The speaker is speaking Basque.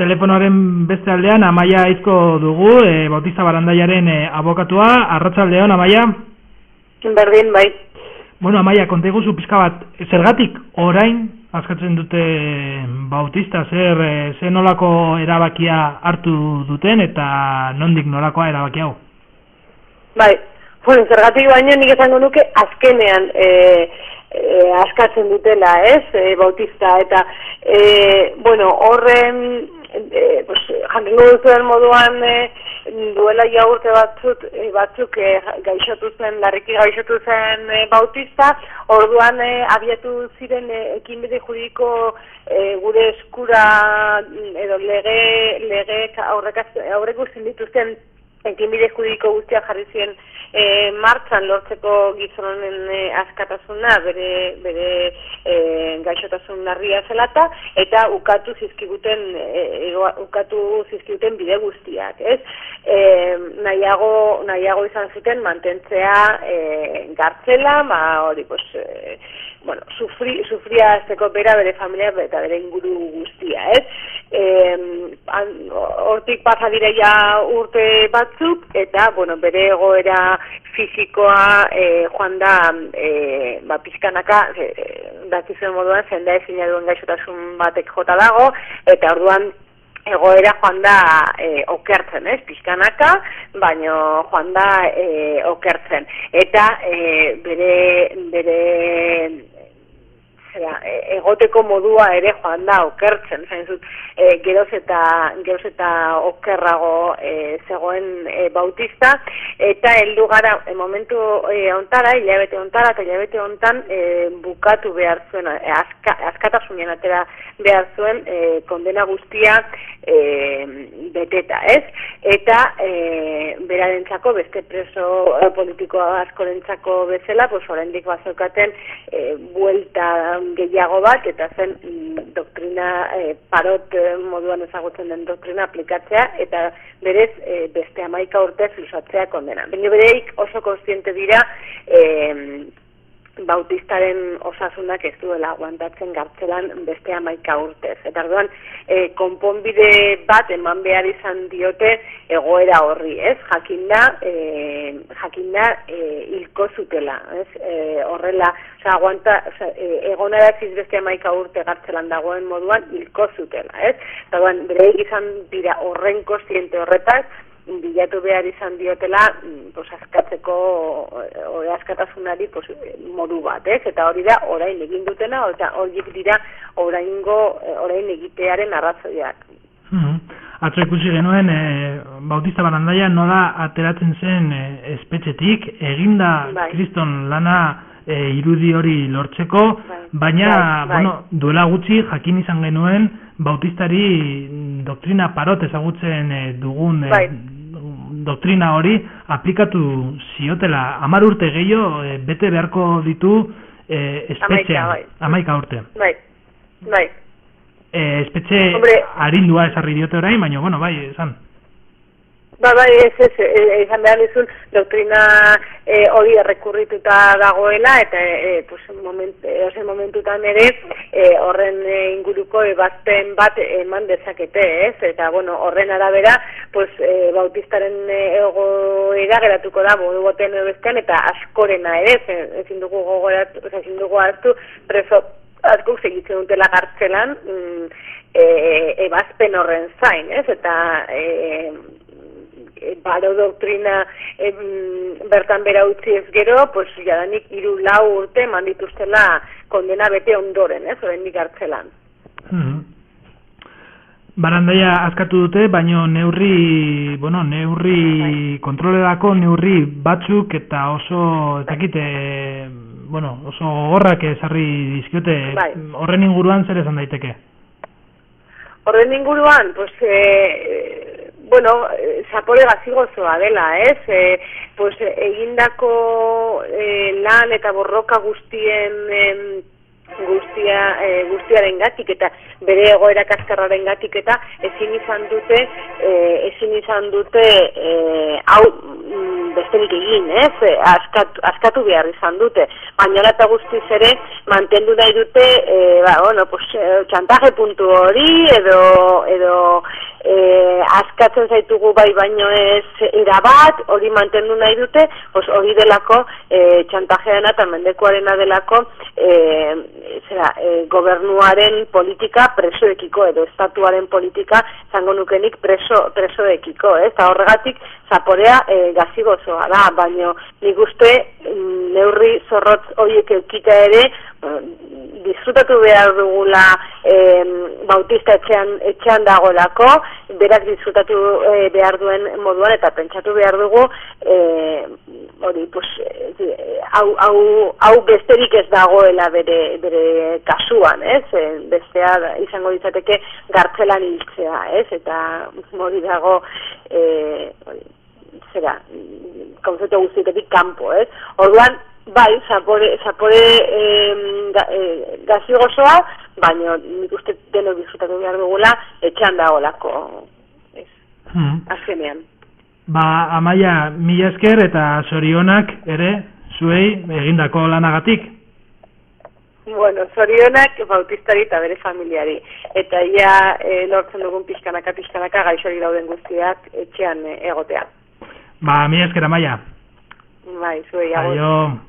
telefonoaren beste aldean Amaia Aizko dugu, e, Bautista Barandaiaren e, abokatua, arratsaldeon Amaia. Berdin, bai. Bueno, Amaia, konta zu pizka bat, zergatik orain askatzen dute Bautista, zer, e, zer nolako erabakia hartu duten eta nondik nolakoa erabaki hau? Bai, bueno, zergatik baino nik esango nuke azkenean e, e, askatzen dutela, ez, e, Bautista, eta, e, bueno, horren e, pues, jantengo duzuen moduan e, duela ja urte batzuk, e, batzuk e, gaixotu zen, larriki gaixotu zen e, bautista, orduan e, abiatu ziren e, ekinbide juridiko e, gure eskura edo lege, lege aurreko dituzten ekinbide juridiko guztia jarri ziren e, martxan lortzeko gizonen e, askatasuna bere, bere e, gaixotasun larria zelata eta ukatu zizkiguten e, ukatu zizkiguten bide guztiak ez e, nahiago, nahiago izan zuten mantentzea e, gartzela ma hori pues, e, bueno, sufri, sufria azteko bera bere familia eta bere inguru guztia, ez? Hortik pasa dire ja urte batzuk, eta, bueno, bere egoera fizikoa e, joan da, e, ba, pizkanaka, e, dakizuen moduan, zenda ezin duen gaixotasun batek jota dago, eta orduan egoera joan da e, okertzen, ez, pixkanaka, baino joan da e, okertzen. Eta e, bere, bere zera, e, egoteko modua ere joan da okertzen, zain zut, e, geroz eta, geroz eta okerrago e, zegoen e, bautista, eta heldu gara e, momentu e, ontara, hilabete ontara, eta hilabete ontan e, bukatu behar zuen, e, azka, azkatasunien atera behar zuen e, kondena guztia e, beteta, ez? Eta e, berarentzako, beste preso e, politikoa askorentzako bezala, pues, oraindik bazokaten e, buelta gehiago bat, eta zen mm, doktrina e, parot e, moduan ezagutzen den doktrina aplikatzea, eta berez e, beste amaika urte lusatzea kondena. Baina bereik oso konstiente dira e, bautistaren osasunak ez duela aguantatzen gartzelan beste amaika urtez. Eta orduan, e, konponbide bat eman behar izan diote egoera horri, ez? Jakinda, e, jakinda e, hilko zutela, ez? E, horrela, oza, aguanta, oza, e, egonaratziz beste amaika urte gartzelan dagoen moduan hilko zutela, ez? Eta orduan, bere izan dira horren kostiente horretaz, bilatu behar izan diotela mm, pues, askatzeko ore askatasunari pues, modu bat, ez? Eta hori da, orain egin dutena, eta horiek dira oraingo, orain egitearen arrazoiak. Mm Atzo ikusi genuen, e, Bautista Barandaia nola ateratzen zen e, espetxetik, eginda bai. kriston lana e, irudi hori lortzeko, bai. baina, bai, bueno, duela gutxi jakin izan genuen, Bautistari doktrina parot ezagutzen e, dugun e, doktrina hori aplikatu ziotela amar urte gehiago e, bete beharko ditu e, espetxea, bai. amaika urte. Bai, bai. E, espetxe harindua esarri diote orain, baina, bueno, bai, esan. Ba, bai, ez, ez, izan behar dizun, doktrina e, hori errekurrituta dagoela, eta e, pues, moment, e, momentutan ere e, horren e, inguruko ebazten bat eman dezakete, ez? Eta, bueno, horren arabera, pues, e, bautistaren egoera geratuko da, modu boten ebazten, eta askorena ere, ezin dugu gogoratu, ezin dugu hartu, preso asko segitzen dutela gartzelan, mm, e, ebazpen horren zain, ez? Eta, e, e, baro doktrina bertan bera utzi ez gero, pues jadanik iru lau urte mandituztela kondena bete ondoren, ez, oren hartzelan. Hmm. Barandaia askatu dute, baino neurri, bueno, neurri bai. kontrolerako neurri batzuk eta oso, etakite, bueno, oso horrak ezarri dizkiote, bai. horren inguruan zer esan daiteke? Horren inguruan, pues, eh, bueno, zapore gazigozoa dela, ez? E, pues, egindako e, lan eta borroka guztien e, guztia e, guztiaren gatik eta bere egoera kaskarraren gatik eta ezin izan dute e, ezin izan dute e, hau mm, besterik egin, ez? Askatu, askatu behar izan dute. Baina eta guztiz ere mantendu nahi dute e, ba, bueno, pues, txantaje puntu hori edo, edo e, askatzen zaitugu bai baino ez erabat, hori mantendu nahi dute, hori delako e, txantajeana eta mendekoarena delako e, zera, e, gobernuaren politika presoekiko edo estatuaren politika zango nukenik preso, presoekiko, ez? Eta horregatik zaporea e, gazigozoa da, baino nik uste mm, neurri zorrotz horiek eukita ere disfrutatu behar dugula e, bautista etxean, etxean dagolako, berak disfrutatu e, behar duen moduan eta pentsatu behar dugu e, hori, pues, e, hau, hau, hau besterik ez dagoela bere, bere kasuan, ez? E, bestea izango ditzateke gartzelan hiltzea, ez? Eta hori dago e, hori, zera, konzeptu guztietetik kanpo, ez? Orduan, bai, zapore, zapore eh, gazi gozoa, baina nik uste denok disfrutatu behar dugula, etxean dagoelako, ez, hmm. azkenean. Ba, amaia, mila esker eta zorionak ere, zuei, egindako lanagatik? Bueno, zorionak bautistari eta bere familiari. Eta ia e, lortzen dugun pixkanaka, pixkanaka, gaixori dauden guztiak etxean e, egotea. Ba, mila esker, amaia. Bai, zuei, agur.